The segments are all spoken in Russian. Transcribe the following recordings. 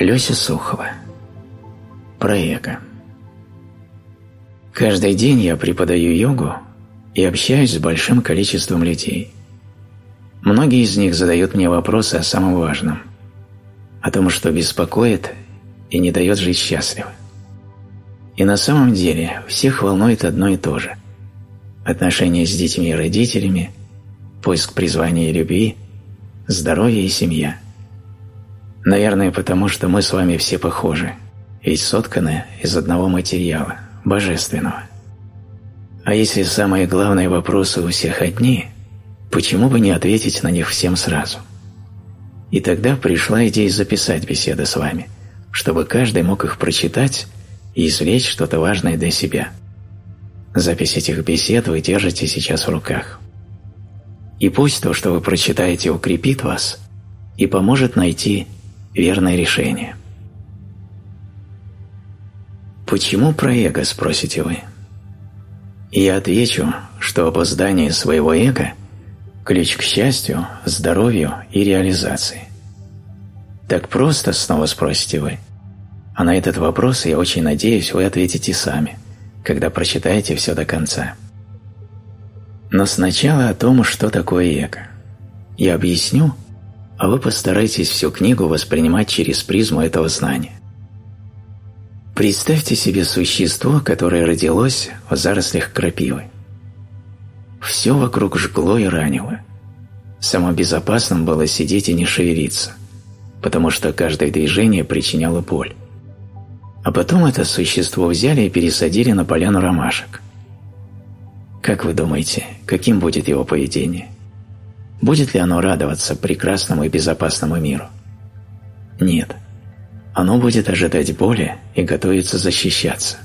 Люся Сухова. Про эго. Каждый день я преподаю йогу и общаюсь с большим количеством людей. Многие из них задают мне вопросы о самом важном, о том, что беспокоит и не дает жить счастливо. И на самом деле всех волнует одно и то же – отношения с детьми и родителями, поиск призвания и любви, здоровье и семья – Наверное, потому что мы с вами все похожи, ведь сотканы из одного материала, божественного. А если самые главные вопросы у всех одни, почему бы не ответить на них всем сразу? И тогда пришла идея записать беседы с вами, чтобы каждый мог их прочитать и извлечь что-то важное для себя. Запись этих бесед вы держите сейчас в руках. И пусть то, что вы прочитаете, укрепит вас и поможет найти верное решение. Почему про эго, спросите вы? Я отвечу, что обуздание своего эго – ключ к счастью, здоровью и реализации. Так просто, снова спросите вы. А на этот вопрос, я очень надеюсь, вы ответите сами, когда прочитаете все до конца. Но сначала о том, что такое эго. Я объясню – а вы постарайтесь всю книгу воспринимать через призму этого знания. Представьте себе существо, которое родилось в зарослях крапивы. Все вокруг жгло и ранило. Самым безопасным было сидеть и не шевелиться, потому что каждое движение причиняло боль. А потом это существо взяли и пересадили на поляну ромашек. Как вы думаете, каким будет его поведение? Будет ли оно радоваться прекрасному и безопасному миру? Нет. Оно будет ожидать боли и готовиться защищаться.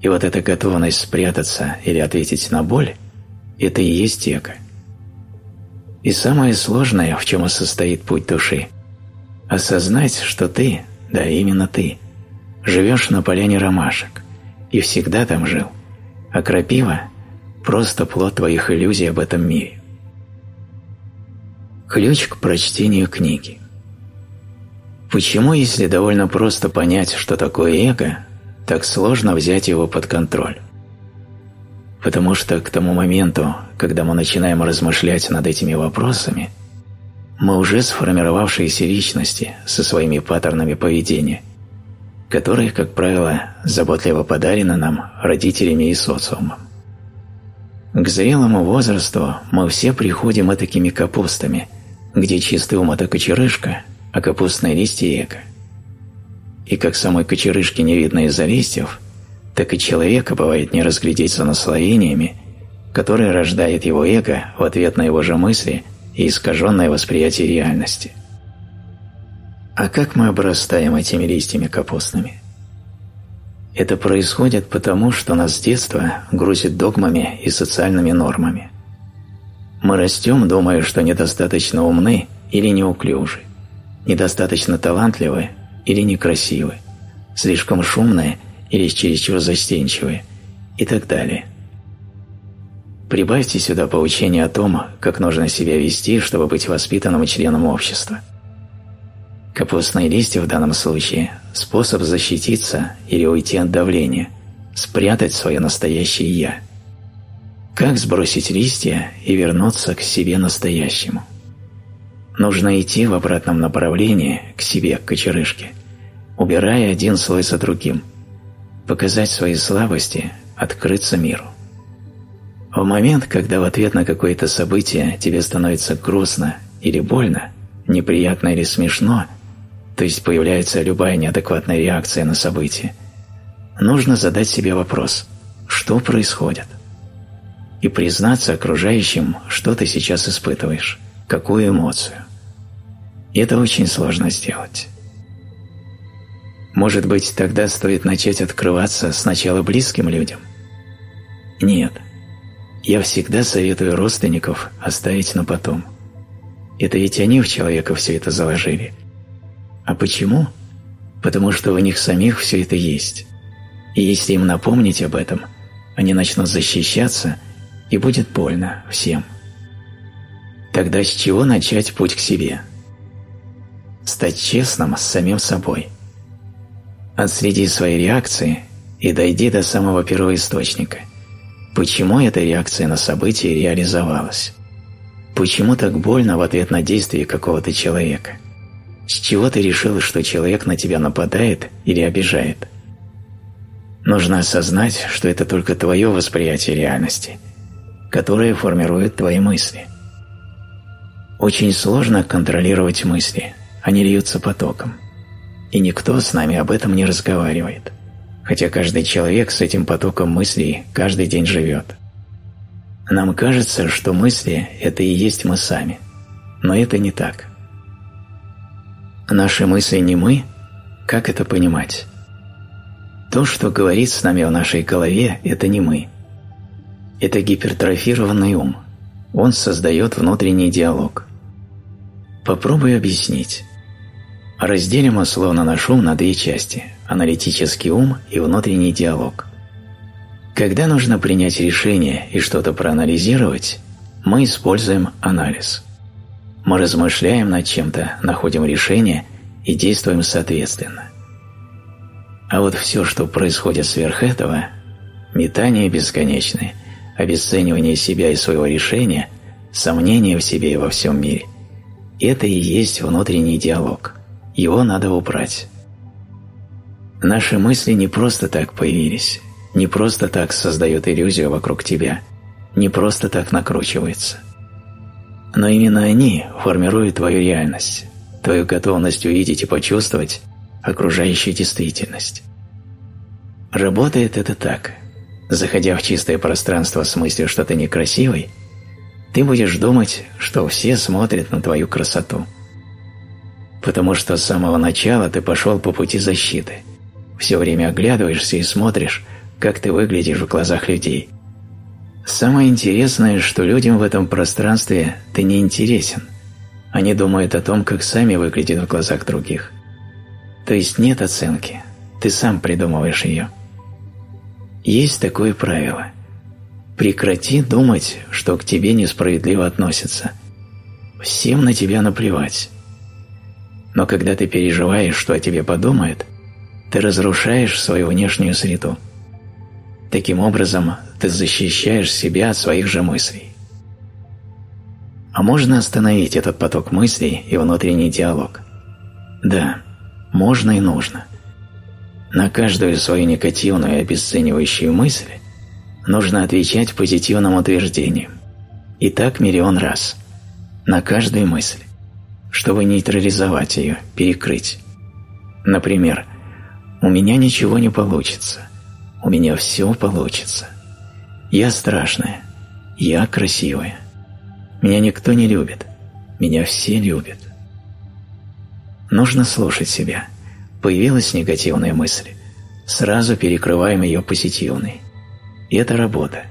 И вот эта готовность спрятаться или ответить на боль – это и есть эго. И самое сложное, в чем и состоит путь души – осознать, что ты, да именно ты, живешь на поляне ромашек и всегда там жил, а крапива – просто плод твоих иллюзий об этом мире. Ключ к прочтению книги. Почему, если довольно просто понять, что такое эго, так сложно взять его под контроль? Потому что к тому моменту, когда мы начинаем размышлять над этими вопросами, мы уже сформировавшиеся личности со своими паттернами поведения, которые, как правило, заботливо подарены нам родителями и социумом. К зрелому возрасту мы все приходим этакими капустами – где чистый ум – это кочерышка, а капустные листья – эко. И как самой кочерышки не видно из-за листьев, так и человека бывает не разглядеть за наслоениями, которые рождает его эго в ответ на его же мысли и искаженное восприятие реальности. А как мы обрастаем этими листьями капустными? Это происходит потому, что нас с детства грузит догмами и социальными нормами. Мы растем, думая, что недостаточно умны или неуклюжи, недостаточно талантливы или некрасивы, слишком шумные или чересчур застенчивые и так далее. Прибавьте сюда поучение о том, как нужно себя вести, чтобы быть воспитанным членом общества. Капустные листья в данном случае – способ защититься или уйти от давления, спрятать свое настоящее «я». Как сбросить листья и вернуться к себе настоящему? Нужно идти в обратном направлении, к себе, к кочерышке, убирая один слой за другим, показать свои слабости, открыться миру. В момент, когда в ответ на какое-то событие тебе становится грустно или больно, неприятно или смешно, то есть появляется любая неадекватная реакция на событие, нужно задать себе вопрос «Что происходит?» И признаться окружающим, что ты сейчас испытываешь, какую эмоцию. Это очень сложно сделать. Может быть, тогда стоит начать открываться сначала близким людям? Нет. Я всегда советую родственников оставить на потом. Это ведь они в человека все это заложили. А почему? Потому что у них самих все это есть. И если им напомнить об этом, они начнут защищаться – и будет больно всем. Тогда с чего начать путь к себе? стать честным с самим собой. Отследи свои реакции и дойди до самого первоисточника. Почему эта реакция на событие реализовалась? Почему так больно в ответ на действие какого-то человека? С чего ты решил, что человек на тебя нападает или обижает? Нужно осознать, что это только твое восприятие реальности, которое формирует твои мысли. Очень сложно контролировать мысли, они льются потоком. И никто с нами об этом не разговаривает, хотя каждый человек с этим потоком мыслей каждый день живет. Нам кажется, что мысли – это и есть мы сами, но это не так. Наши мысли не мы? Как это понимать? То, что говорит с нами в нашей голове, это не мы. Это гипертрофированный ум. Он создает внутренний диалог. Попробуй объяснить. Разделим условно наш ум на две части – аналитический ум и внутренний диалог. Когда нужно принять решение и что-то проанализировать, мы используем анализ. Мы размышляем над чем-то, находим решение и действуем соответственно. А вот все, что происходит сверх этого – метание бесконечное, обесценивание себя и своего решения, сомнения в себе и во всем мире – это и есть внутренний диалог. Его надо убрать. Наши мысли не просто так появились, не просто так создают иллюзию вокруг тебя, не просто так накручиваются. Но именно они формируют твою реальность, твою готовность увидеть и почувствовать окружающую действительность. Работает это так. Заходя в чистое пространство с мыслью, что ты некрасивый, ты будешь думать, что все смотрят на твою красоту. Потому что с самого начала ты пошел по пути защиты. Все время оглядываешься и смотришь, как ты выглядишь в глазах людей. Самое интересное, что людям в этом пространстве ты не интересен. Они думают о том, как сами выглядят в глазах других. То есть нет оценки, ты сам придумываешь ее. Есть такое правило. Прекрати думать, что к тебе несправедливо относятся. Всем на тебя наплевать. Но когда ты переживаешь, что о тебе подумают, ты разрушаешь свою внешнюю среду. Таким образом, ты защищаешь себя от своих же мыслей. А можно остановить этот поток мыслей и внутренний диалог? Да, можно и нужно. На каждую свою негативную и обесценивающую мысль нужно отвечать позитивным утверждением. И так миллион раз. На каждую мысль. Чтобы нейтрализовать ее, перекрыть. Например, «У меня ничего не получится. У меня все получится. Я страшная. Я красивая. Меня никто не любит. Меня все любят». Нужно слушать себя. Появилась негативная мысль. Сразу перекрываем ее позитивной. И это работа.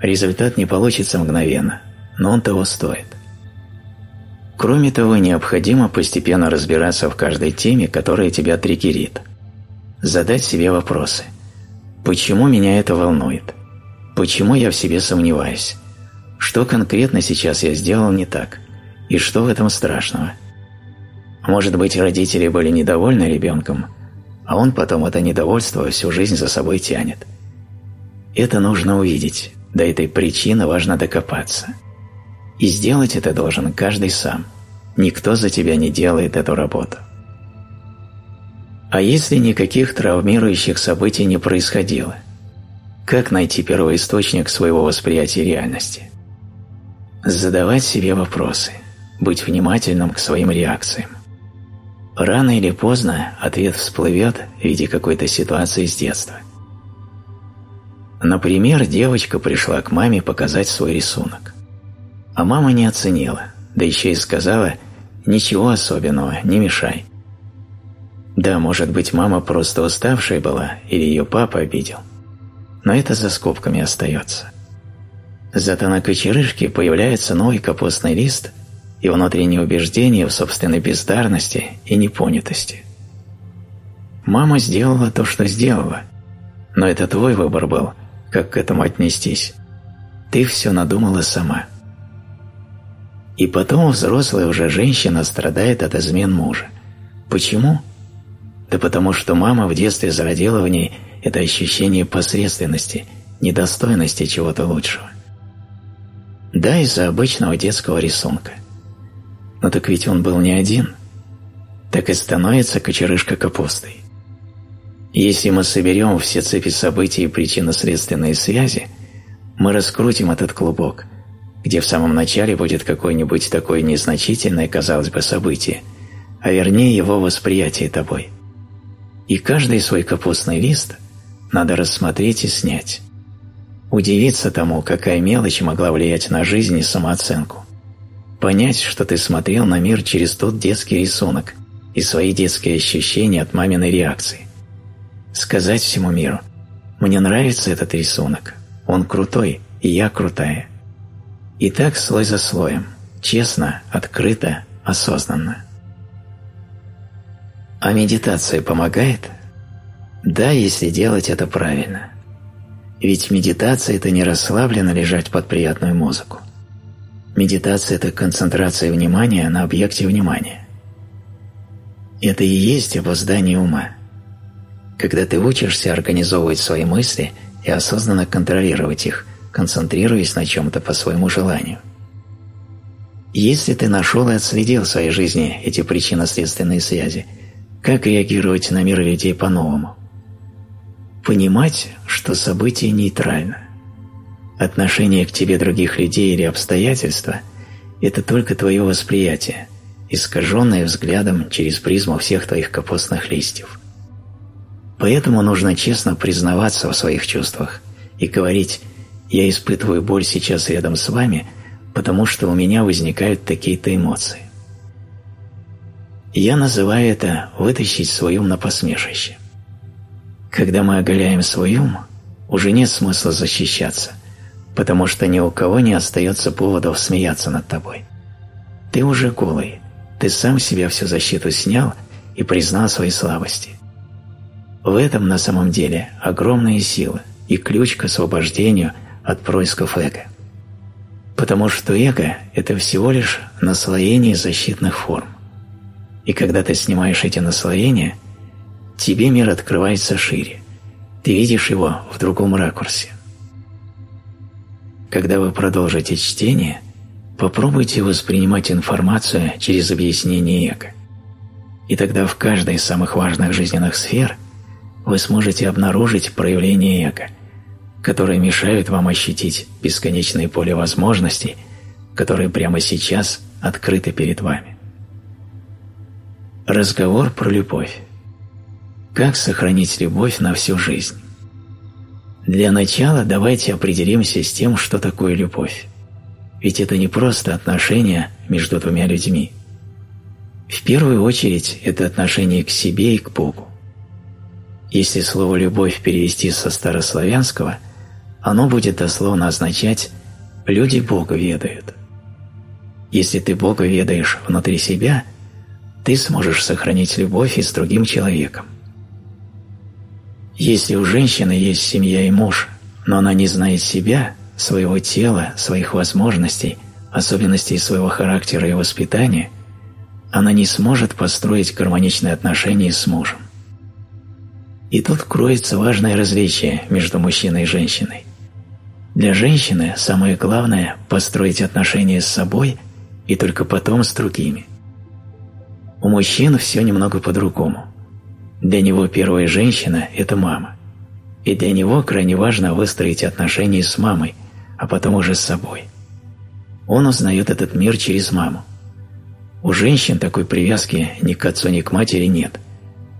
Результат не получится мгновенно, но он того стоит. Кроме того, необходимо постепенно разбираться в каждой теме, которая тебя триггерит. Задать себе вопросы. Почему меня это волнует? Почему я в себе сомневаюсь? Что конкретно сейчас я сделал не так? И что в этом страшного? Может быть, родители были недовольны ребенком, а он потом это недовольство всю жизнь за собой тянет. Это нужно увидеть, до этой причины важно докопаться. И сделать это должен каждый сам. Никто за тебя не делает эту работу. А если никаких травмирующих событий не происходило? Как найти первоисточник своего восприятия реальности? Задавать себе вопросы, быть внимательным к своим реакциям. Рано или поздно ответ всплывет в виде какой-то ситуации с детства. Например, девочка пришла к маме показать свой рисунок. А мама не оценила, да еще и сказала «ничего особенного, не мешай». Да, может быть, мама просто уставшая была или ее папа обидел. Но это за скобками остается. Зато на кочерышке появляется новый капустный лист – и внутреннее убеждение в собственной бездарности и непонятости. Мама сделала то, что сделала, но это твой выбор был, как к этому отнестись. Ты все надумала сама. И потом взрослая уже женщина страдает от измен мужа – Почему? Да потому что мама в детстве зародила в ней это ощущение посредственности, недостойности чего-то лучшего. Да, из-за обычного детского рисунка. Но так ведь он был не один. Так и становится кочерышка капустой. Если мы соберем все цепи событий и причинно-следственные связи, мы раскрутим этот клубок, где в самом начале будет какое-нибудь такое незначительное, казалось бы, событие, а вернее его восприятие тобой. И каждый свой капустный лист надо рассмотреть и снять. Удивиться тому, какая мелочь могла влиять на жизнь и самооценку. Понять, что ты смотрел на мир через тот детский рисунок и свои детские ощущения от маминой реакции сказать всему миру «Мне нравится этот рисунок, он крутой, и я крутая». И так слой за слоем, честно, открыто, осознанно. А медитация помогает? Да, если делать это правильно. Ведь медитация – это не расслабленно лежать под приятную музыку. Медитация – это концентрация внимания на объекте внимания. Это и есть обуздание ума – когда ты учишься организовывать свои мысли и осознанно контролировать их, концентрируясь на чем-то по своему желанию. Если ты нашел и отследил в своей жизни эти причинно-следственные связи, как реагировать на мир людей по-новому? Понимать, что событие нейтрально. Отношение к тебе других людей или обстоятельства – это только твое восприятие, искаженное взглядом через призму всех твоих капустных листьев – Поэтому нужно честно признаваться в своих чувствах и говорить «я испытываю боль сейчас рядом с вами, потому что у меня возникают такие-то эмоции». Я называю это «вытащить свой ум на посмешище». Когда мы оголяем свой ум, уже нет смысла защищаться, потому что ни у кого не остается поводов смеяться над тобой. Ты уже голый, ты сам себя всю защиту снял и признал свои слабости. В этом на самом деле огромная сила и ключ к освобождению от происков эго. Потому что эго – это всего лишь наслоение защитных форм. И когда ты снимаешь эти наслоения, тебе мир открывается шире. Ты видишь его в другом ракурсе. Когда вы продолжите чтение, попробуйте воспринимать информацию через объяснение эго. И тогда в каждой из самых важных жизненных сфер – вы сможете обнаружить проявления эго, которые мешают вам ощутить бесконечное поле возможностей, которые прямо сейчас открыты перед вами. Разговор про любовь. Как сохранить любовь на всю жизнь? Для начала давайте определимся с тем, что такое любовь. Ведь это не просто отношения между двумя людьми. В первую очередь это отношение к себе и к Богу. Если слово «любовь» перевести со старославянского, оно будет дословно означать «люди Бога ведают». Если ты Бога ведаешь внутри себя, ты сможешь сохранить любовь и с другим человеком. Если у женщины есть семья и муж, но она не знает себя, своего тела, своих возможностей, особенностей своего характера и воспитания, она не сможет построить гармоничные отношения с мужем. И тут кроется важное различие между мужчиной и женщиной. Для женщины самое главное – построить отношения с собой и только потом с другими. У мужчин все немного по-другому. Для него первая женщина – это мама. И для него крайне важно выстроить отношения с мамой, а потом уже с собой. Он узнает этот мир через маму. У женщин такой привязки ни к отцу, ни к матери нет –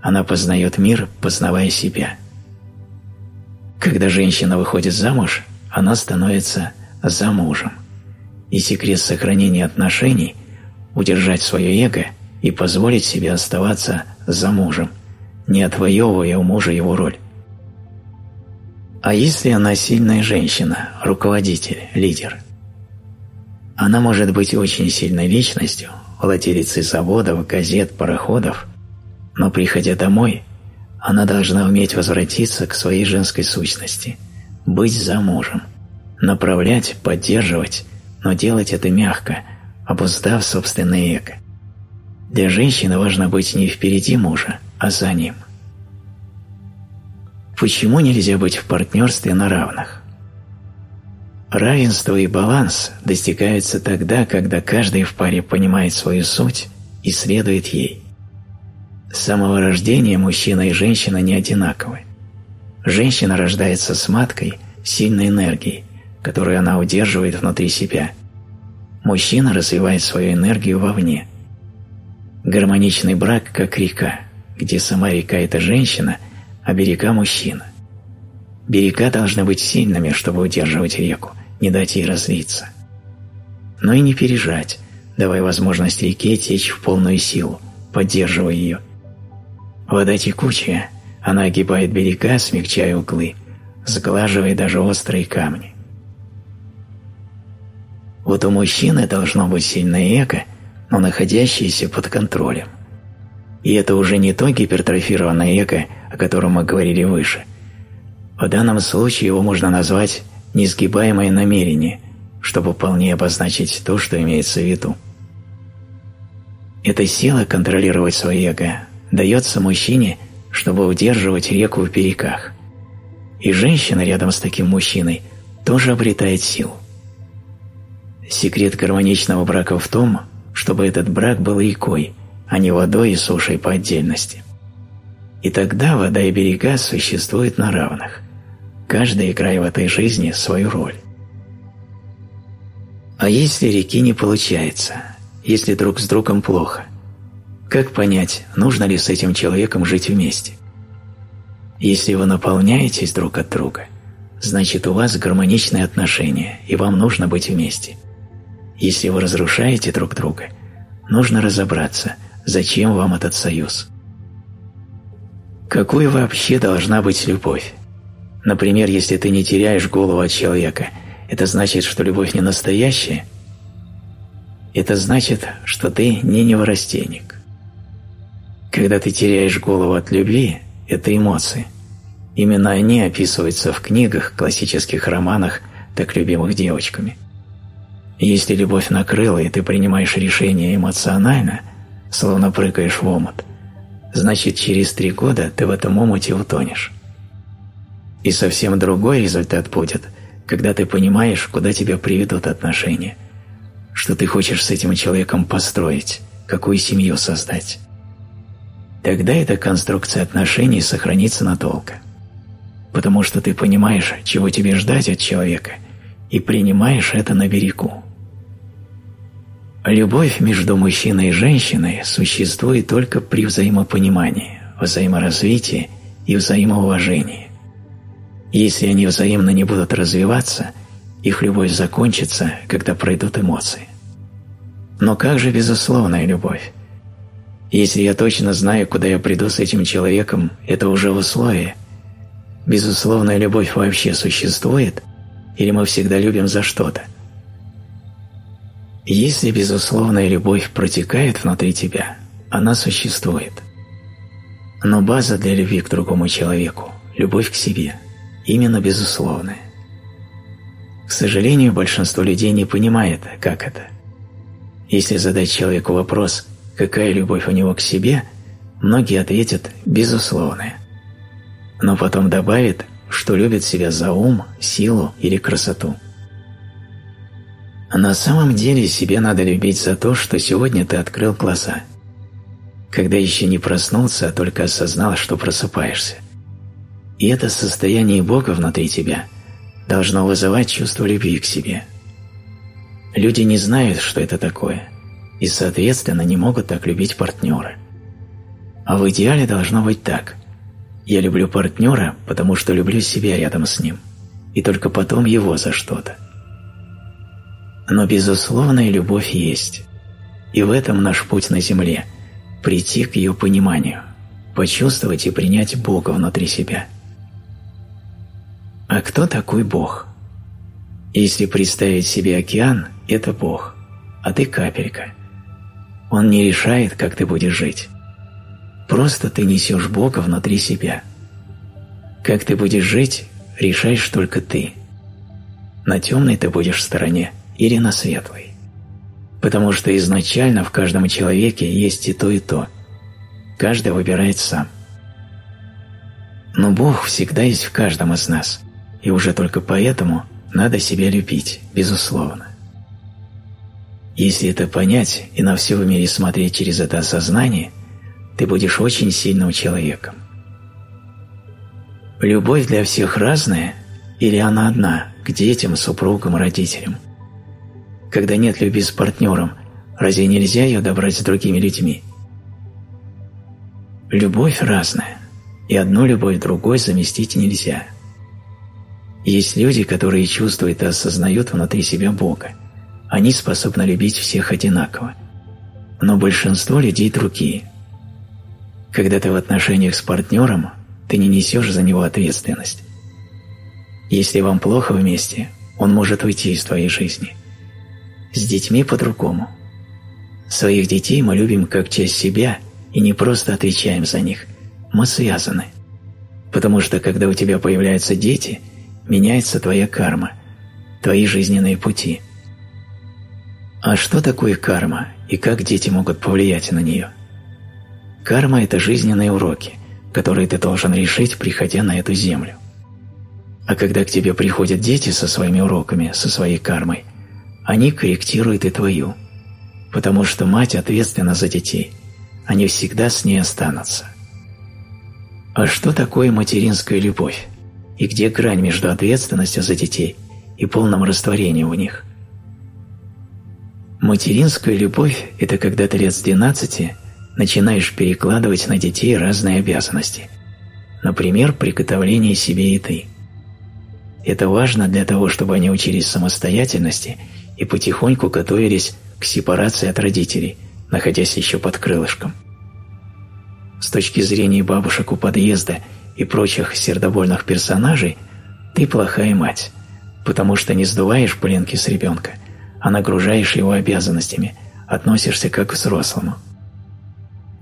она познает мир, познавая себя. Когда женщина выходит замуж, она становится замужем. И секрет сохранения отношений – удержать свое эго и позволить себе оставаться замужем, не отвоевывая у мужа его роль. А если она сильная женщина, руководитель, лидер? Она может быть очень сильной личностью, владелицей заводов, газет, пароходов – но приходя домой, она должна уметь возвратиться к своей женской сущности, быть замужем, направлять, поддерживать, но делать это мягко, обуздав собственное эго. Для женщины важно быть не впереди мужа, а за ним. Почему нельзя быть в партнерстве на равных? Равенство и баланс достигаются тогда, когда каждый в паре понимает свою суть и следует ей. С самого рождения мужчина и женщина не одинаковы. Женщина рождается с маткой, сильной энергией, которую она удерживает внутри себя. Мужчина развивает свою энергию вовне. Гармоничный брак как река, где сама река – это женщина, а берега – мужчина. Берега должны быть сильными, чтобы удерживать реку, не дать ей разлиться. Но и не пережать, давая возможность реке течь в полную силу, поддерживая ее. Вода текучая, она огибает берега, смягчая углы, сглаживая даже острые камни. Вот у мужчины должно быть сильное эго, но находящееся под контролем. И это уже не то гипертрофированное эго, о котором мы говорили выше – в данном случае его можно назвать несгибаемое намерение, чтобы вполне обозначить то, что имеется в виду. Эта сила контролировать свое эго дается мужчине, чтобы удерживать реку в берегах. И женщина рядом с таким мужчиной тоже обретает силу. Секрет гармоничного брака в том, чтобы этот брак был рекой, а не водой и сушей по отдельности. И тогда вода и берега существуют на равных каждый играя в этой жизни свою роль. А если реки не получается, если друг с другом плохо, как понять, нужно ли с этим человеком жить вместе? Если вы наполняетесь друг от друга, значит у вас гармоничные отношения, и вам нужно быть вместе. Если вы разрушаете друг друга, нужно разобраться, зачем вам этот союз. Какой вообще должна быть любовь? Например, если ты не теряешь голову от человека, это значит, что любовь не настоящая? Это значит, что ты не неврастенник. Когда ты теряешь голову от любви, это эмоции. Именно они описываются в книгах, классических романах, так любимых девочками. если любовь накрыла, и ты принимаешь решение эмоционально, словно прыгаешь в омут, значит через три года ты в этом омуте утонешь. И совсем другой результат будет, когда ты понимаешь, куда тебя приведут отношения, что ты хочешь с этим человеком построить, какую семью создать. Тогда эта конструкция отношений сохранится надолго, потому что ты понимаешь, чего тебе ждать от человека, и принимаешь это на берегу. Любовь между мужчиной и женщиной существует только при взаимопонимании, взаиморазвитии и взаимоуважении. Если они взаимно не будут развиваться, их любовь закончится, когда пройдут эмоции. Но как же безусловная любовь? Если я точно знаю, куда я приду с этим человеком, это уже условие. Безусловная любовь вообще существует, или мы всегда любим за что-то? Если безусловная любовь протекает внутри тебя, она существует. Но база для любви к другому человеку – любовь к себе – именно безусловное. К сожалению, большинство людей не понимает, как это. Если задать человеку вопрос, какая любовь у него к себе, многие ответят «безусловная». Но потом добавят, что любит себя за ум, силу или красоту. На самом деле себе надо любить за то, что сегодня ты открыл глаза. Когда еще не проснулся, а только осознал, что просыпаешься. И это состояние Бога внутри тебя должно вызывать чувство любви к себе. Люди не знают, что это такое, и, соответственно, не могут так любить партнера. А в идеале должно быть так. Я люблю партнера, потому что люблю себя рядом с ним, и только потом его за что-то. Но безусловная любовь есть, и в этом наш путь на земле – прийти к ее пониманию, почувствовать и принять Бога внутри себя – а кто такой Бог? Если представить себе океан, это Бог, а ты капелька. Он не решает, как ты будешь жить. Просто ты несешь Бога внутри себя. Как ты будешь жить, решаешь только ты. На темной ты будешь стороне или на светлой. Потому что изначально в каждом человеке есть и то, и то. Каждый выбирает сам. Но Бог всегда есть в каждом из нас, и уже только поэтому надо себя любить, безусловно. Если это понять и на все в мире смотреть через это осознание, ты будешь очень сильным человеком. Любовь для всех разная или она одна, к детям, супругам, родителям? Когда нет любви с партнером, разве нельзя ее добрать с другими людьми? Любовь разная, и одну любовь другой заместить нельзя. Есть люди, которые чувствуют и осознают внутри себя Бога. Они способны любить всех одинаково. Но большинство людей другие. Когда ты в отношениях с партнером, ты не несешь за него ответственность. Если вам плохо вместе, он может уйти из твоей жизни. С детьми по-другому. Своих детей мы любим как часть себя и не просто отвечаем за них. Мы связаны. Потому что когда у тебя появляются дети, меняется твоя карма, твои жизненные пути. А что такое карма и как дети могут повлиять на нее? Карма – это жизненные уроки – которые ты должен решить, приходя на эту землю. А когда к тебе приходят дети со своими уроками, со своей кармой, они корректируют и твою, потому что мать ответственна за детей, они всегда с ней останутся. А что такое материнская любовь? И где грань между ответственностью за детей и полным растворением в них? Материнская любовь – это когда ты лет с 12 начинаешь перекладывать на детей разные обязанности. Например, приготовление себе еды. Это важно для того, чтобы они учились самостоятельности и потихоньку готовились к сепарации от родителей, находясь еще под крылышком. С точки зрения бабушек у подъезда и прочих сердобольных персонажей, ты плохая мать, потому что не сдуваешь пылинки с ребенка, а нагружаешь его обязанностями, относишься как к взрослому –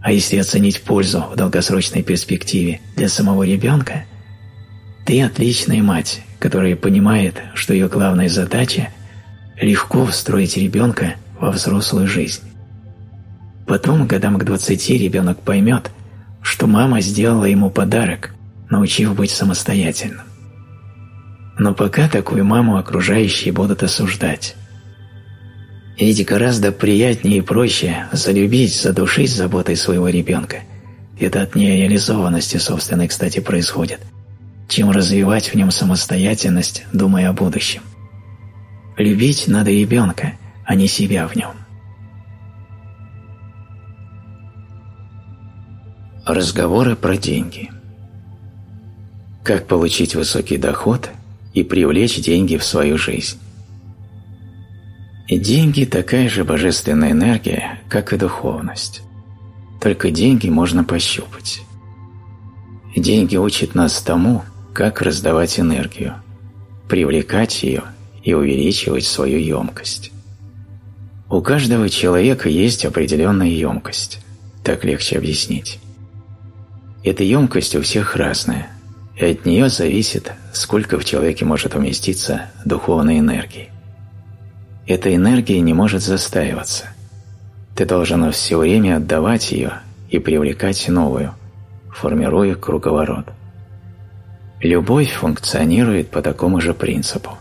а если оценить пользу в долгосрочной перспективе для самого ребенка, ты отличная мать, которая понимает, что ее главная задача – легко встроить ребенка во взрослую жизнь. Потом, годам к 20, ребенок поймет, что мама сделала ему подарок, научив быть самостоятельным. Но пока такую маму окружающие будут осуждать. Ведь гораздо приятнее и проще залюбить, задушить заботой своего ребенка. Это от нереализованности собственной, кстати, происходит, чем развивать в нем самостоятельность, думая о будущем. Любить надо ребенка, а не себя в нем. Разговоры про деньги. Как получить высокий доход и привлечь деньги в свою жизнь. Деньги – такая же божественная энергия, как и духовность. Только деньги можно пощупать. Деньги учат нас тому, как раздавать энергию, привлекать ее и увеличивать свою емкость. У каждого человека есть определенная емкость, так легче объяснить. Эта емкость у всех разная, и от нее зависит, сколько в человеке может уместиться духовной энергии. Эта энергия не может застаиваться. Ты должен все время отдавать ее и привлекать новую, формируя круговорот. Любовь функционирует по такому же принципу.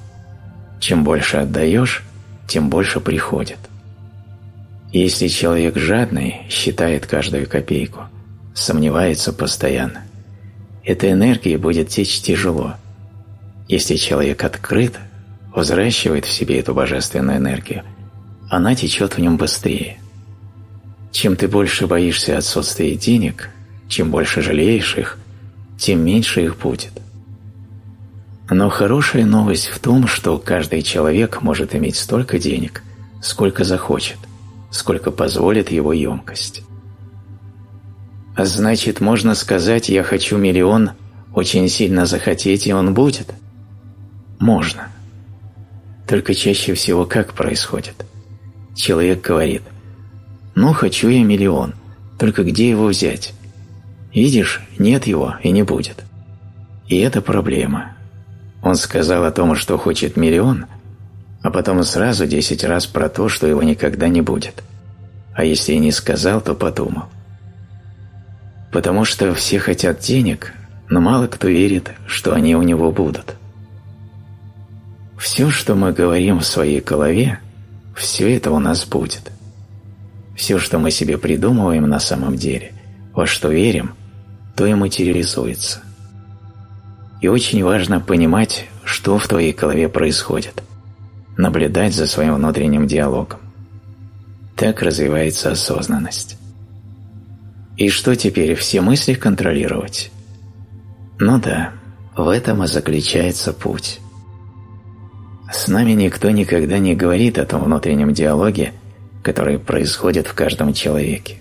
Чем больше отдаешь, тем больше приходит. Если человек жадный, считает каждую копейку, сомневается постоянно, эта энергия будет течь тяжело. Если человек открыт, взращивает в себе эту божественную энергию, она течет в нем быстрее. Чем ты больше боишься отсутствия денег, чем больше жалеешь их, тем меньше их будет. Но хорошая новость в том, что каждый человек может иметь столько денег, сколько захочет, сколько позволит его емкость. Значит, можно сказать «я хочу миллион», очень сильно захотеть, и он будет? Можно. Только чаще всего как происходит? Человек говорит, «Ну, хочу я миллион, только где его взять?» Видишь, нет его и не будет. И это проблема. Он сказал о том, что хочет миллион, а потом сразу десять раз про то, что его никогда не будет. А если и не сказал, то подумал. Потому что все хотят денег, но мало кто верит, что они у него будут. Все, что мы говорим в своей голове, все это у нас будет. Все, что мы себе придумываем на самом деле, во что верим, то и материализуется. И очень важно понимать, что в твоей голове происходит, наблюдать за своим внутренним диалогом. Так развивается осознанность. И что теперь, все мысли контролировать? Ну да, в этом и заключается путь. С нами никто никогда не говорит о том внутреннем диалоге, который происходит в каждом человеке.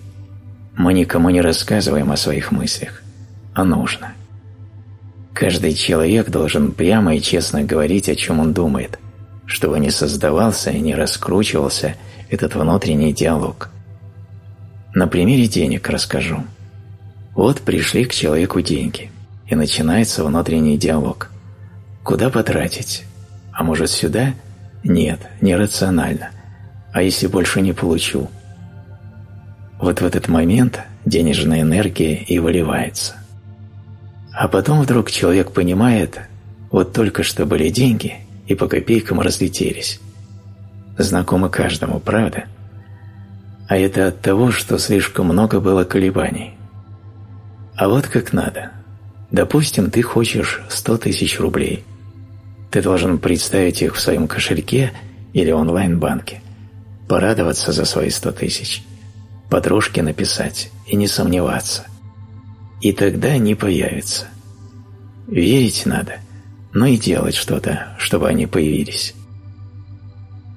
Мы никому не рассказываем о своих мыслях, а нужно. Каждый человек должен прямо и честно говорить, о чем он думает, чтобы не создавался и не раскручивался этот внутренний диалог. На примере денег расскажу. Вот пришли к человеку деньги, и начинается внутренний диалог. Куда потратить? А может сюда? Нет, нерационально. А если больше не получу? Вот в этот момент денежная энергия и выливается. А потом вдруг человек понимает, вот только что были деньги, и по копейкам разлетелись. Знакомо каждому, правда? А это от того, что слишком много было колебаний. А вот как надо. Допустим, ты хочешь 100 тысяч рублей. Ты должен представить их в своем кошельке или онлайн-банке, порадоваться за свои 100 тысяч, подружке написать и не сомневаться. И тогда они появятся. Верить надо, но и делать что-то, чтобы они появились.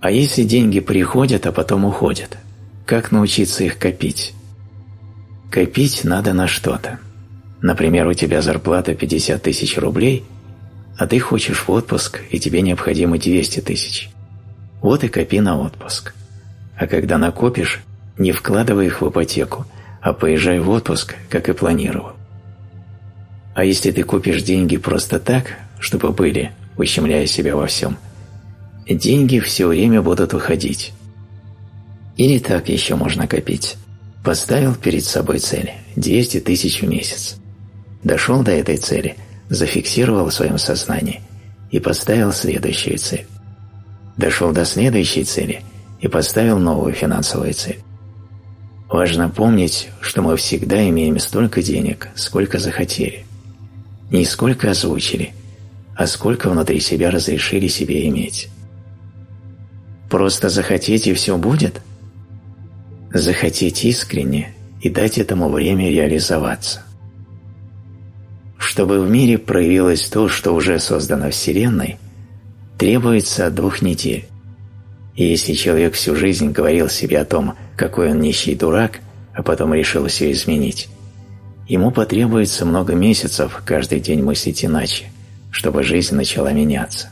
А если деньги приходят, а потом уходят, как научиться их копить? Копить надо на что-то. Например, у тебя зарплата 50 тысяч рублей, а ты хочешь в отпуск, и тебе необходимо 200 тысяч. Вот и копи на отпуск. А когда накопишь, не вкладывай их в ипотеку, а поезжай в отпуск, как и планировал. А если ты купишь деньги просто так, чтобы были, ущемляя себя во всем, деньги все время будут уходить. Или так еще можно копить. Поставил перед собой цель – 200 тысяч в месяц. Дошел до этой цели, зафиксировал в своем сознании и поставил следующую цель. Дошел до следующей цели и поставил новую финансовую цель. Важно помнить, что мы всегда имеем столько денег, сколько захотели. Не сколько озвучили, а сколько внутри себя разрешили себе иметь. Просто захотеть и все будет? Захотеть искренне и дать этому время реализоваться. Чтобы в мире проявилось то, что уже создано Вселенной, требуется двух недель. И если человек всю жизнь говорил себе о том, какой он нищий дурак, а потом решил все изменить, ему потребуется много месяцев каждый день мыслить иначе, чтобы жизнь начала меняться.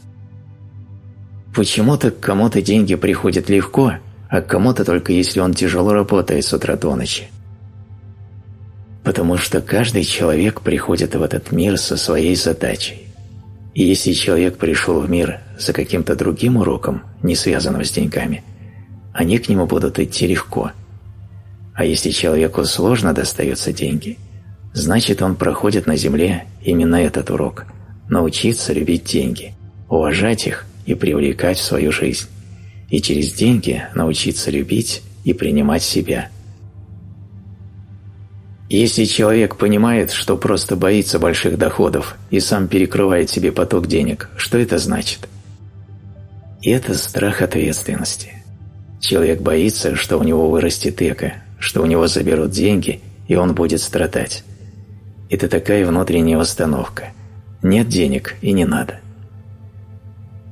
Почему-то к кому-то деньги приходят легко, а к кому-то только если он тяжело работает с утра до ночи. Потому что каждый человек приходит в этот мир со своей задачей. И если человек пришел в мир за каким-то другим уроком, не связанным с деньгами, они к нему будут идти легко. А если человеку сложно достаются деньги, значит он проходит на земле именно этот урок – научиться любить деньги, уважать их и привлекать в свою жизнь, и через деньги научиться любить и принимать себя. Если человек понимает, что просто боится больших доходов и сам перекрывает себе поток денег, что это значит? Это страх ответственности. Человек боится, что у него вырастет эго, что у него заберут деньги, и он будет страдать. Это такая внутренняя установка. Нет денег и не надо.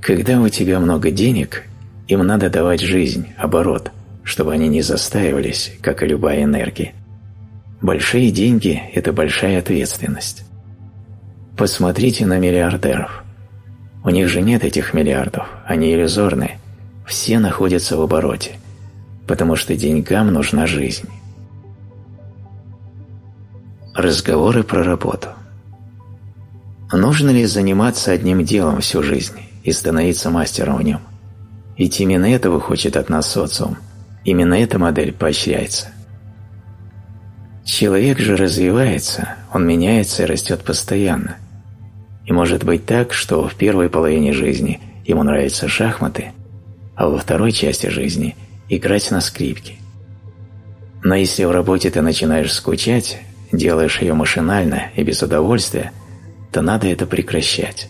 Когда у тебя много денег, им надо давать жизнь, оборот, чтобы они не застаивались, как и любая энергия. Большие деньги – это большая ответственность. Посмотрите на миллиардеров. У них же нет этих миллиардов, они иллюзорны. Все находятся в обороте, потому что деньгам нужна жизнь. Разговоры про работу. Нужно ли заниматься одним делом всю жизнь? и становиться мастером в нем? Ведь именно этого хочет от нас социум, именно эта модель поощряется. Человек же развивается, он меняется и растет постоянно. И может быть так, что в первой половине жизни ему нравятся шахматы, а во второй части жизни – играть на скрипке. Но если в работе ты начинаешь скучать, делаешь ее машинально и без удовольствия, то надо это прекращать.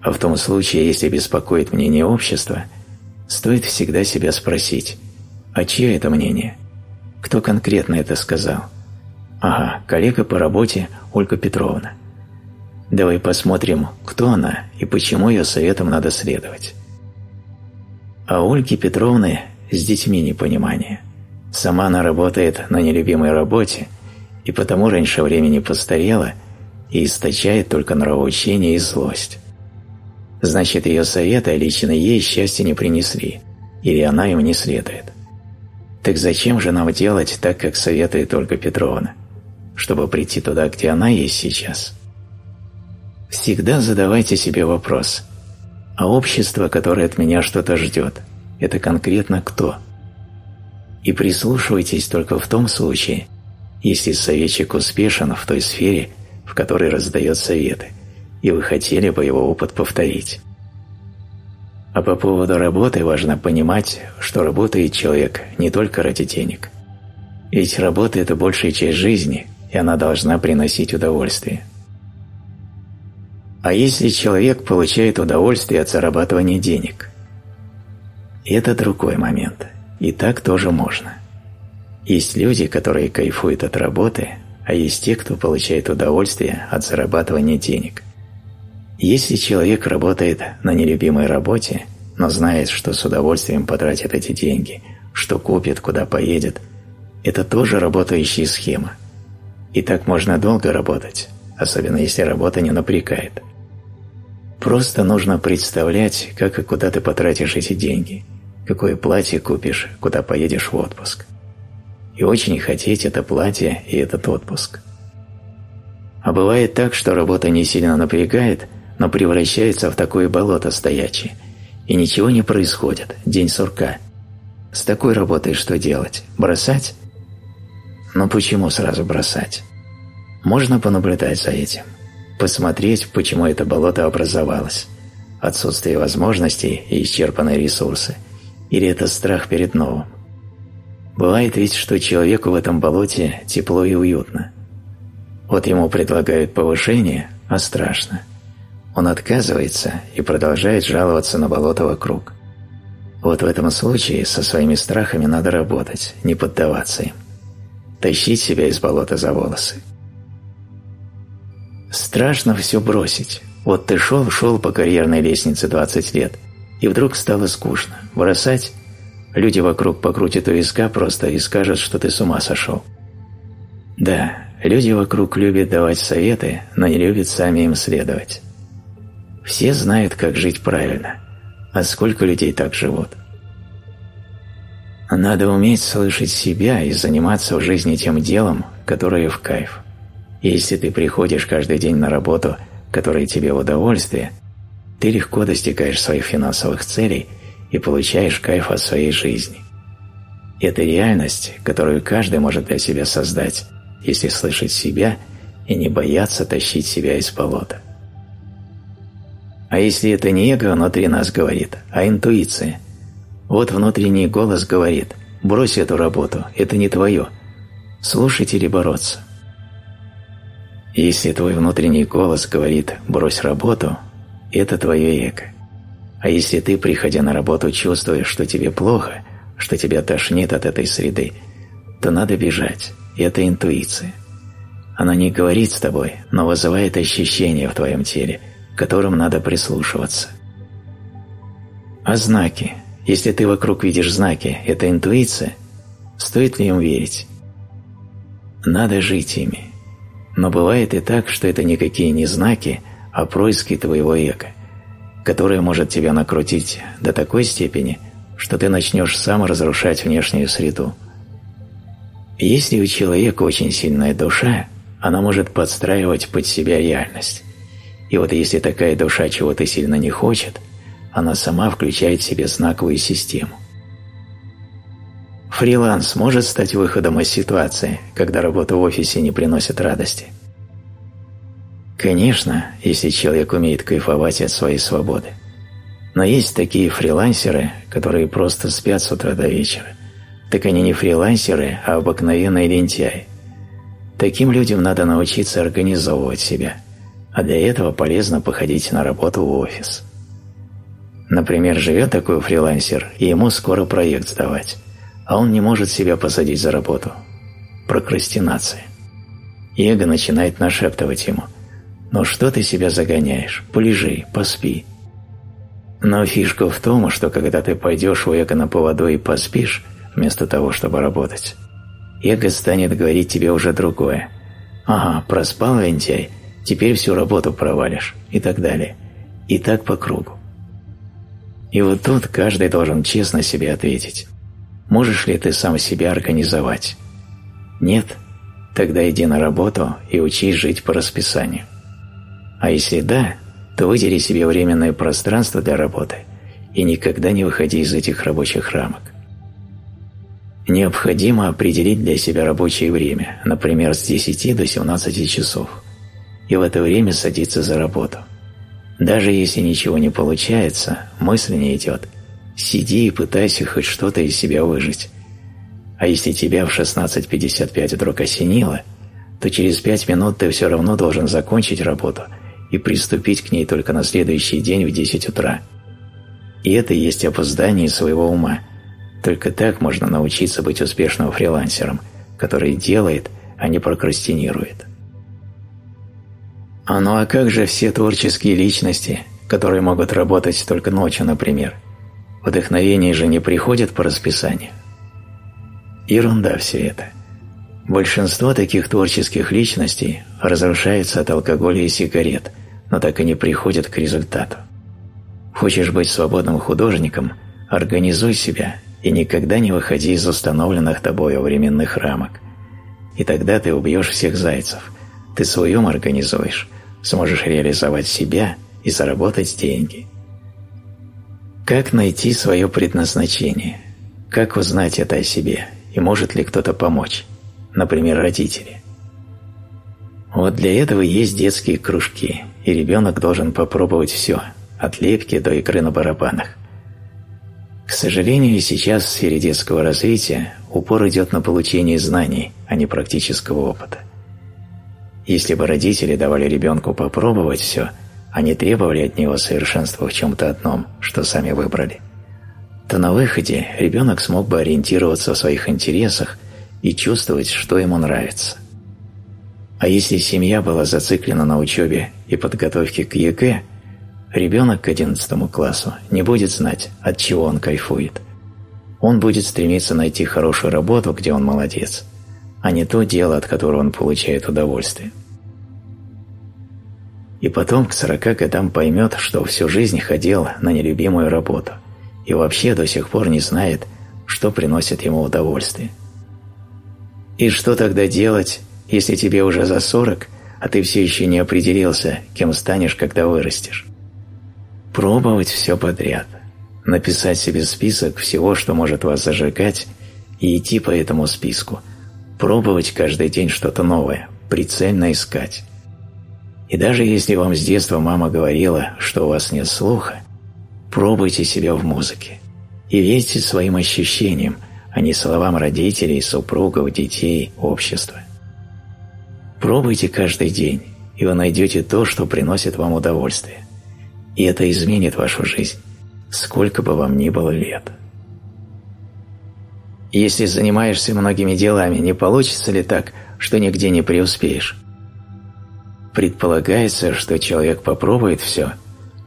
А в том случае, если беспокоит мнение общества, стоит всегда себя спросить, а чье это мнение? Кто конкретно это сказал? Ага, коллега по работе Ольга Петровна. Давай посмотрим, кто она и почему ее советам надо следовать. А Ольги Петровны с детьми непонимание. Сама она работает на нелюбимой работе и потому раньше времени постарела и источает только нравоучение и злость. Значит, ее советы лично ей счастья не принесли, или она им не следует. Так зачем же нам делать так, как советует Ольга Петровна? Чтобы прийти туда, где она есть сейчас? Всегда задавайте себе вопрос, а общество, которое от меня что-то ждет, это конкретно кто? И прислушивайтесь только в том случае, если советчик успешен в той сфере, в которой раздает советы, и вы хотели бы его опыт повторить. А по поводу работы важно понимать, что работает человек не только ради денег. Ведь работа – это большая часть жизни, и она должна приносить удовольствие. А если человек получает удовольствие от зарабатывания денег? Это другой момент, и так тоже можно. Есть люди, которые кайфуют от работы, а есть те, кто получает удовольствие от зарабатывания денег – если человек работает на нелюбимой работе, но знает, что с удовольствием потратит эти деньги, что купит, куда поедет, это тоже работающая схема. И так можно долго работать, особенно если работа не напрягает. Просто нужно представлять, как и куда ты потратишь эти деньги, какое платье купишь, куда поедешь в отпуск. И очень хотеть это платье и этот отпуск. А бывает так, что работа не сильно напрягает – но превращается в такое болото стоячее, и ничего не происходит, день сурка. С такой работой что делать? Бросать? Но почему сразу бросать? Можно понаблюдать за этим, посмотреть, почему это болото образовалось, отсутствие возможностей и исчерпанные ресурсы, или это страх перед новым. Бывает ведь, что человеку в этом болоте тепло и уютно. Вот ему предлагают повышение, а страшно. Он отказывается и продолжает жаловаться на болото вокруг. Вот в этом случае со своими страхами надо работать, не поддаваться им. Тащить себя из болота за волосы. Страшно все бросить. Вот ты шел-шел по карьерной лестнице 20 лет, и вдруг стало скучно. Бросать? Люди вокруг покрутят у виска просто и скажут, что ты с ума сошел. Да, люди вокруг любят давать советы, но не любят сами им следовать. Все знают, как жить правильно, а сколько людей так живут? Надо уметь слышать себя и заниматься в жизни тем делом, которое в кайф. если ты приходишь каждый день на работу, которая тебе в удовольствие, ты легко достигаешь своих финансовых целей и получаешь кайф от своей жизни. Это реальность, которую каждый может для себя создать, если слышать себя и не бояться тащить себя из болота. А если это не эго внутри нас говорит, а интуиция? Вот внутренний голос говорит, брось эту работу, это не твое. Слушать или бороться? Если твой внутренний голос говорит «брось работу», это твое эго. А если ты, приходя на работу, чувствуешь, что тебе плохо, что тебя тошнит от этой среды, то надо бежать. Это интуиция. Она не говорит с тобой, но вызывает ощущение в твоем теле, которым надо прислушиваться. А знаки? Если ты вокруг видишь знаки, это интуиция? Стоит ли им верить? Надо жить ими. Но бывает и так, что это никакие не знаки, а происки твоего эго, которое может тебя накрутить до такой степени, что ты начнешь сам разрушать внешнюю среду. Если у человека очень сильная душа, она может подстраивать под себя реальность. И вот если такая душа чего-то сильно не хочет, она сама включает в себе знаковую систему. Фриланс может стать выходом из ситуации, когда работа в офисе не приносит радости. Конечно, если человек умеет кайфовать от своей свободы. Но есть такие фрилансеры, которые просто спят с утра до вечера. Так они не фрилансеры, а обыкновенные лентяи. Таким людям надо научиться организовывать себя, а для этого полезно походить на работу в офис. Например, живет такой фрилансер, и ему скоро проект сдавать, а он не может себя посадить за работу. Прокрастинация. Эго начинает нашептывать ему «Ну что ты себя загоняешь? Полежи, поспи». Но фишка в том, что когда ты пойдешь у эго на поводу и поспишь, вместо того, чтобы работать, эго станет говорить тебе уже другое. «Ага, проспал, лентяй, теперь всю работу провалишь» и так далее. И так по кругу. И вот тут каждый должен честно себе ответить, можешь ли ты сам себя организовать? Нет? Тогда иди на работу и учись жить по расписанию. А если да, то выдели себе временное пространство для работы и никогда не выходи из этих рабочих рамок. Необходимо определить для себя рабочее время, например, с 10 до 17 часов, и в это время садиться за работу. Даже если ничего не получается, мысль не идет. Сиди и пытайся хоть что-то из себя выжить. А если тебя в 16.55 вдруг осенило, то через пять минут ты все равно должен закончить работу и приступить к ней только на следующий день в 10 утра. И это и есть опоздание своего ума. Только так можно научиться быть успешным фрилансером, который делает, а не прокрастинирует. А ну а как же все творческие личности, которые могут работать только ночью, например? Вдохновение же не приходит по расписанию. Ерунда все это. Большинство таких творческих личностей разрушается от алкоголя и сигарет, но так и не приходят к результату. Хочешь быть свободным художником – организуй себя и никогда не выходи из установленных тобой временных рамок. И тогда ты убьешь всех зайцев. Ты свой ум организуешь – сможешь реализовать себя и заработать деньги. Как найти свое предназначение? Как узнать это о себе? И может ли кто-то помочь? Например, родители. Вот для этого есть детские кружки, и ребенок должен попробовать все, от лепки до игры на барабанах. К сожалению, сейчас в сфере детского развития упор идет на получение знаний, а не практического опыта. Если бы родители давали ребенку попробовать все, а не требовали от него совершенства в чем-то одном, что сами выбрали, то на выходе ребенок смог бы ориентироваться в своих интересах и чувствовать, что ему нравится. А если семья была зациклена на учебе и подготовке к ЕГЭ, ребенок к 11 классу не будет знать, от чего он кайфует. Он будет стремиться найти хорошую работу, где он молодец, а не то дело, от которого он получает удовольствие и потом к сорока годам поймет, что всю жизнь ходил на нелюбимую работу и вообще до сих пор не знает, что приносит ему удовольствие. И что тогда делать, если тебе уже за сорок, а ты все еще не определился, кем станешь, когда вырастешь? Пробовать все подряд, написать себе список всего, что может вас зажигать, и идти по этому списку, пробовать каждый день что-то новое, прицельно искать. И даже если вам с детства мама говорила, что у вас нет слуха, пробуйте себя в музыке и верьте своим ощущениям, а не словам родителей, супругов, детей, общества. Пробуйте каждый день, и вы найдете то, что приносит вам удовольствие. И это изменит вашу жизнь, сколько бы вам ни было лет. Если занимаешься многими делами, не получится ли так, что нигде не преуспеешь? Предполагается, что человек попробует все,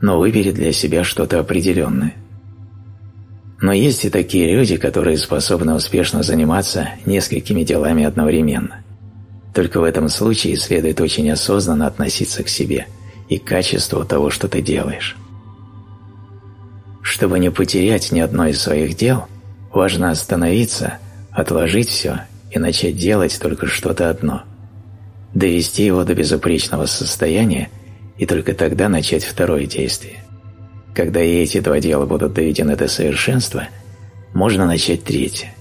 но выберет для себя что-то определенное. Но есть и такие люди, которые способны успешно заниматься несколькими делами одновременно. Только в этом случае следует очень осознанно относиться к себе и к качеству того, что ты делаешь. Чтобы не потерять ни одно из своих дел, важно остановиться, отложить все и начать делать только что-то одно – довести его до безупречного состояния и только тогда начать второе действие. Когда и эти два дела будут доведены до совершенства, можно начать третье.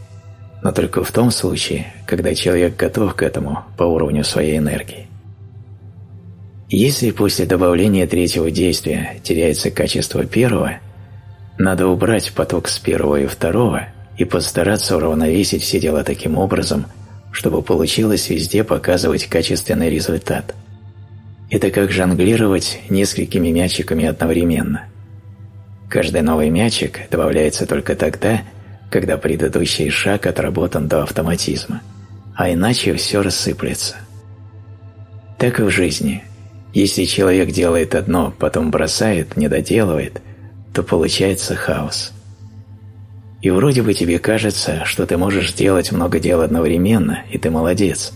Но только в том случае, когда человек готов к этому по уровню своей энергии. Если после добавления третьего действия теряется качество первого, надо убрать поток с первого и второго и постараться уравновесить все дела таким образом, чтобы получилось везде показывать качественный результат. Это как жонглировать несколькими мячиками одновременно. Каждый новый мячик добавляется только тогда, когда предыдущий шаг отработан до автоматизма, а иначе все рассыплется. Так и в жизни. Если человек делает одно, потом бросает, не доделывает, то получается хаос. И вроде бы тебе кажется, что ты можешь делать много дел одновременно, и ты молодец.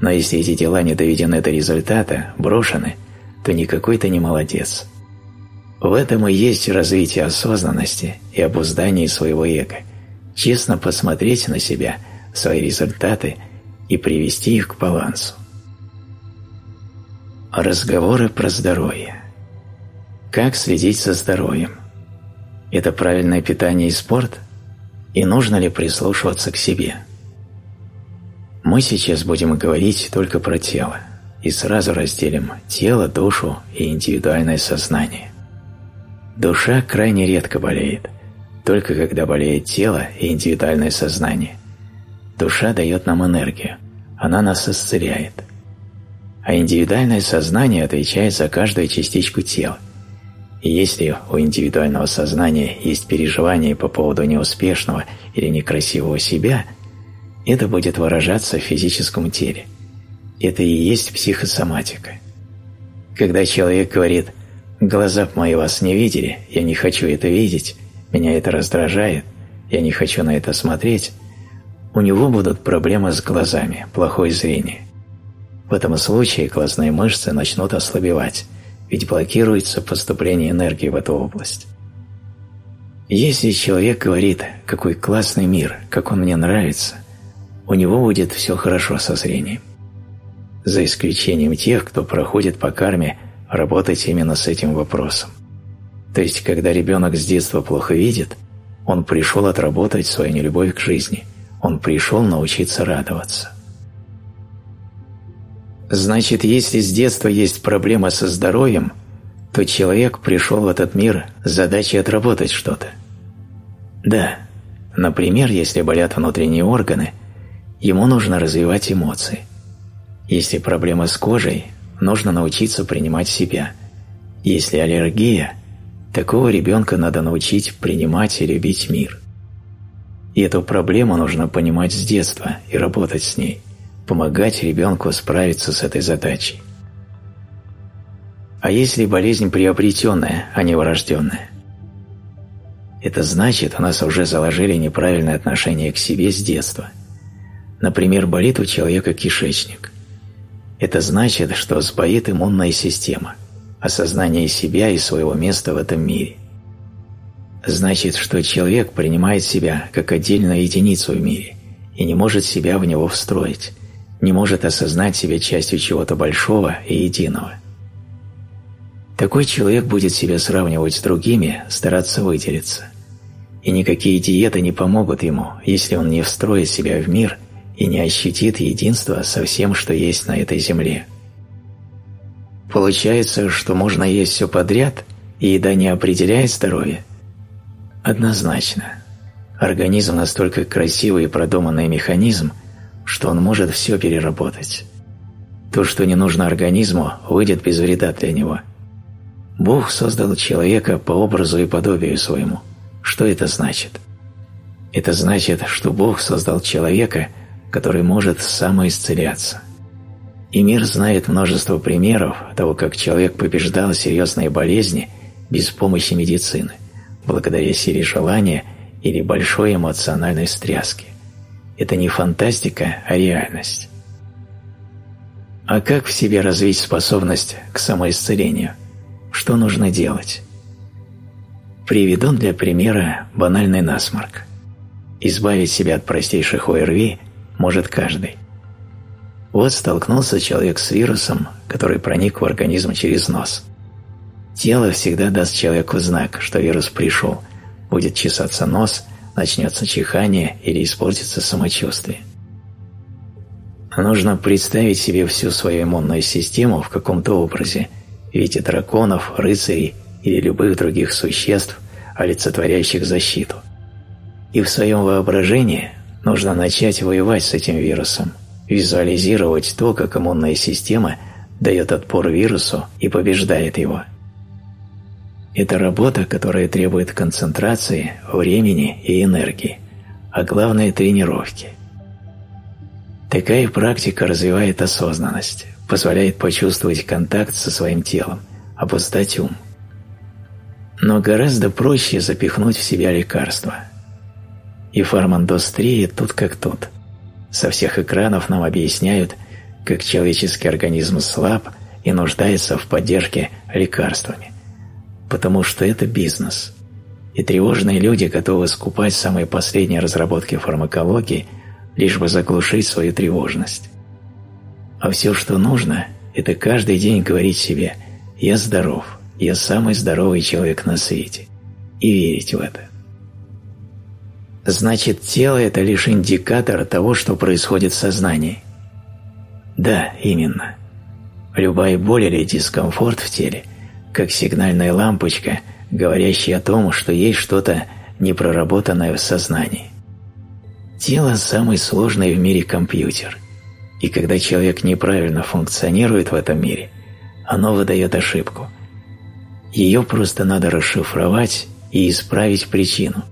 Но если эти дела не доведены до результата, брошены, то никакой ты не молодец. В этом и есть развитие осознанности и обуздание своего эго. Честно посмотреть на себя, свои результаты и привести их к балансу. Разговоры про здоровье. Как следить за здоровьем? Это правильное питание и спорт? И нужно ли прислушиваться к себе? Мы сейчас будем говорить только про тело и сразу разделим тело, душу и индивидуальное сознание. Душа крайне редко болеет, только когда болеет тело и индивидуальное сознание. Душа дает нам энергию, она нас исцеляет. А индивидуальное сознание отвечает за каждую частичку тела. И если у индивидуального сознания есть переживания по поводу неуспешного или некрасивого себя, это будет выражаться в физическом теле. Это и есть психосоматика. Когда человек говорит – Глаза мои вас не видели, я не хочу это видеть, меня это раздражает, я не хочу на это смотреть. У него будут проблемы с глазами, плохое зрение. В этом случае глазные мышцы начнут ослабевать, ведь блокируется поступление энергии в эту область. Если человек говорит «какой классный мир, как он мне нравится», у него будет все хорошо со зрением. За исключением тех, кто проходит по карме работать именно с этим вопросом. То есть, когда ребенок с детства плохо видит, он пришел отработать свою нелюбовь к жизни, он пришел научиться радоваться. Значит, если с детства есть проблема со здоровьем, то человек пришел в этот мир с задачей отработать что-то. Да, например, если болят внутренние органы, ему нужно развивать эмоции. Если проблема с кожей, нужно научиться принимать себя. Если аллергия, такого ребенка надо научить принимать и любить мир. И эту проблему нужно понимать с детства и работать с ней, помогать ребенку справиться с этой задачей. А если болезнь приобретенная, а не врожденная? Это значит, у нас уже заложили неправильное отношение к себе с детства. Например, болит у человека кишечник. Это значит, что сбоит иммунная система, осознание себя и своего места в этом мире. Значит, что человек принимает себя как отдельную единицу в мире и не может себя в него встроить, не может осознать себя частью чего-то большого и единого. Такой человек будет себя сравнивать с другими, стараться выделиться. И никакие диеты не помогут ему, если он не встроит себя в мир и не ощутит единства со всем, что есть на этой земле. Получается, что можно есть все подряд, и еда не определяет здоровье? Однозначно. Организм настолько красивый и продуманный механизм, что он может все переработать. То, что не нужно организму, выйдет без вреда для него. Бог создал человека по образу и подобию своему. Что это значит? Это значит, что Бог создал человека – который может самоисцеляться. И мир знает множество примеров того, как человек побеждал серьезные болезни без помощи медицины, благодаря силе желания или большой эмоциональной стряске. Это не фантастика, а реальность. А как в себе развить способность к самоисцелению? Что нужно делать? Приведу для примера банальный насморк. Избавить себя от простейших ОРВИ – может каждый. Вот столкнулся человек с вирусом, который проник в организм через нос. Тело всегда даст человеку знак, что вирус пришел, будет чесаться нос, начнется чихание или испортится самочувствие. Нужно представить себе всю свою иммунную систему в каком-то образе, в виде драконов, рыцарей или любых других существ, олицетворяющих защиту. И в своем воображении нужно начать воевать с этим вирусом, визуализировать то, как иммунная система дает отпор вирусу и побеждает его – это работа, которая требует концентрации, времени и энергии, а главное – тренировки. Такая практика развивает осознанность, позволяет почувствовать контакт со своим телом, опустать ум. Но гораздо проще запихнуть в себя лекарства. И фарминдустрия тут как тут. Со всех экранов нам объясняют, как человеческий организм слаб и нуждается в поддержке лекарствами потому что это бизнес. И тревожные люди готовы скупать самые последние разработки фармакологии, лишь бы заглушить свою тревожность. А все, что нужно, это каждый день говорить себе «Я здоров, я самый здоровый человек на свете» и верить в это. Значит, тело – это лишь индикатор того, что происходит в сознании. Да, именно. Любая боль или дискомфорт в теле – как сигнальная лампочка, говорящая о том, что есть что-то непроработанное в сознании. Тело – самый сложный в мире компьютер, и когда человек неправильно функционирует в этом мире, оно выдает ошибку. Ее просто надо расшифровать и исправить причину,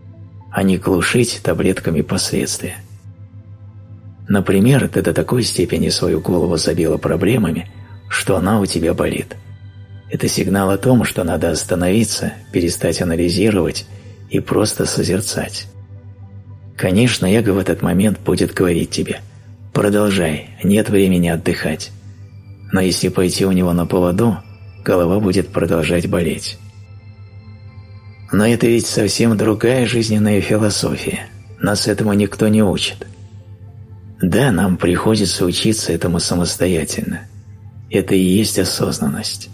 а не глушить таблетками последствия. Например, ты до такой степени свою голову забила проблемами, что она у тебя болит – это сигнал о том, что надо остановиться, перестать анализировать и просто созерцать. Конечно, эго в этот момент будет говорить тебе «Продолжай, нет времени отдыхать». Но если пойти у него на поводу, голова будет продолжать болеть. Но это ведь совсем другая жизненная философия. Нас этому никто не учит. Да, нам приходится учиться этому самостоятельно. Это и есть осознанность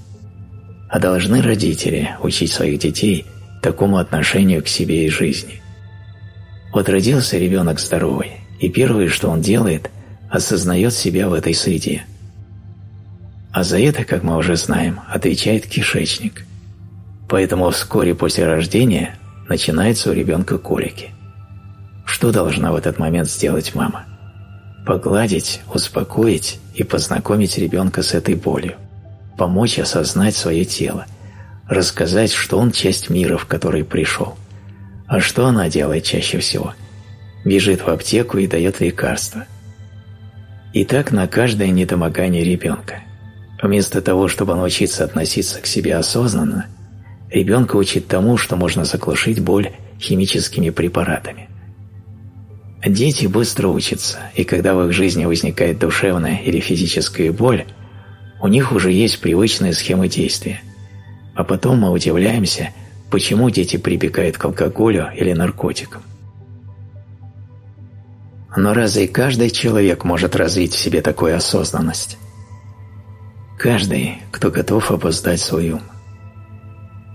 а должны родители учить своих детей такому отношению к себе и жизни. Вот родился ребенок здоровый, и первое, что он делает, осознает себя в этой среде. А за это, как мы уже знаем, отвечает кишечник. Поэтому вскоре после рождения начинается у ребенка колики. Что должна в этот момент сделать мама? Погладить, успокоить и познакомить ребенка с этой болью помочь осознать свое тело, рассказать, что он часть мира, в который пришел. А что она делает чаще всего? Бежит в аптеку и дает лекарства. И так на каждое недомогание ребенка. Вместо того, чтобы научиться относиться к себе осознанно, ребенка учит тому, что можно заглушить боль химическими препаратами. Дети быстро учатся, и когда в их жизни возникает душевная или физическая боль, у них уже есть привычная схема действия. А потом мы удивляемся, почему дети прибегают к алкоголю или наркотикам. Но разве каждый человек может развить в себе такую осознанность? Каждый, кто готов опоздать свой ум.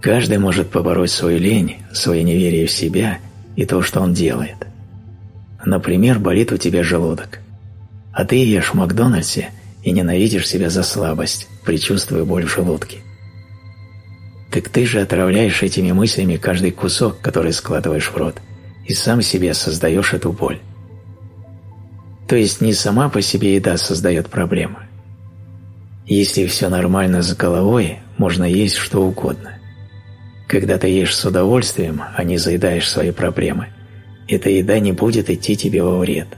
Каждый может побороть свою лень, свое неверие в себя и то, что он делает. Например, болит у тебя желудок, а ты ешь в Макдональдсе – и ненавидишь себя за слабость, предчувствуя боль в желудке. Так ты же отравляешь этими мыслями каждый кусок, который складываешь в рот, и сам себе создаешь эту боль. То есть не сама по себе еда создает проблемы. Если все нормально с головой, можно есть что угодно. Когда ты ешь с удовольствием, а не заедаешь свои проблемы, эта еда не будет идти тебе во вред –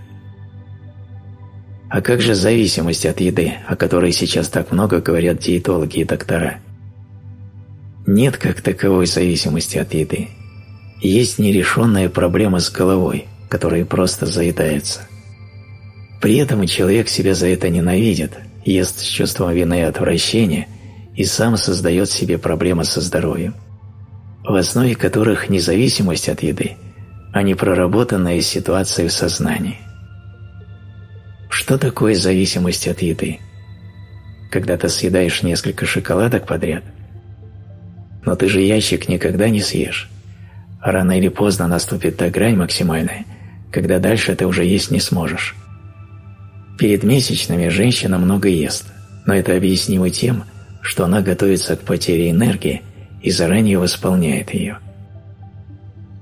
а как же зависимость от еды, о которой сейчас так много говорят диетологи и доктора? Нет как таковой зависимости от еды. Есть нерешенная проблема с головой, которая просто заедается. При этом человек себя за это ненавидит, ест с чувством вины и отвращения и сам создает себе проблемы со здоровьем, в основе которых независимость от еды, а не проработанная ситуация в сознании. Что такое зависимость от еды? Когда ты съедаешь несколько шоколадок подряд? но ты же ящик никогда не съешь. Рано или поздно наступит та грань максимальная, когда дальше ты уже есть не сможешь. Перед месячными женщина много ест, но это объяснимо тем, что она готовится к потере энергии и заранее восполняет ее.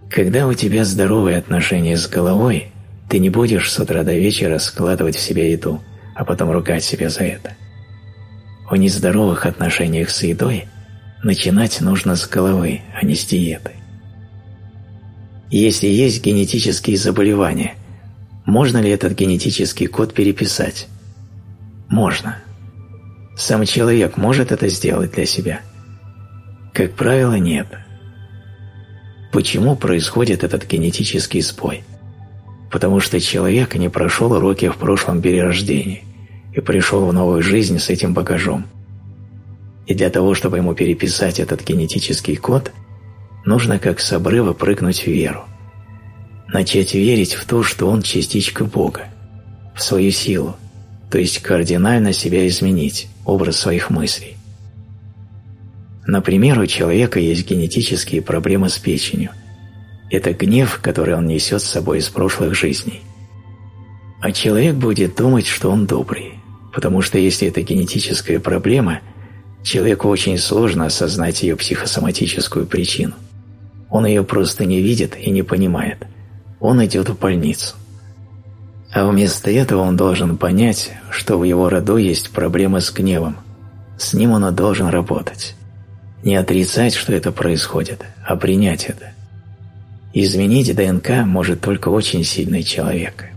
Когда у тебя здоровые отношения с головой, ты не будешь с утра до вечера складывать в себя еду, а потом ругать себя за это. О нездоровых отношениях с едой начинать нужно с головы, а не с диеты. Если есть генетические заболевания, можно ли этот генетический код переписать? Можно. Сам человек может это сделать для себя? Как правило, нет. Почему происходит этот генетический спой? Потому что человек не прошел уроки в прошлом перерождении и пришел в новую жизнь с этим багажом. И для того, чтобы ему переписать этот генетический код, нужно как с обрыва прыгнуть в веру. Начать верить в то, что он частичка Бога, в свою силу, то есть кардинально себя изменить, образ своих мыслей. Например, у человека есть генетические проблемы с печенью. Это гнев, который он несет с собой из прошлых жизней. А человек будет думать, что он добрый, потому что если это генетическая проблема, человеку очень сложно осознать ее психосоматическую причину. Он ее просто не видит и не понимает. Он идет в больницу. А вместо этого он должен понять, что в его роду есть проблемы с гневом. С ним он должен работать. Не отрицать, что это происходит, а принять это. Изменить ДНК может только очень сильный человек,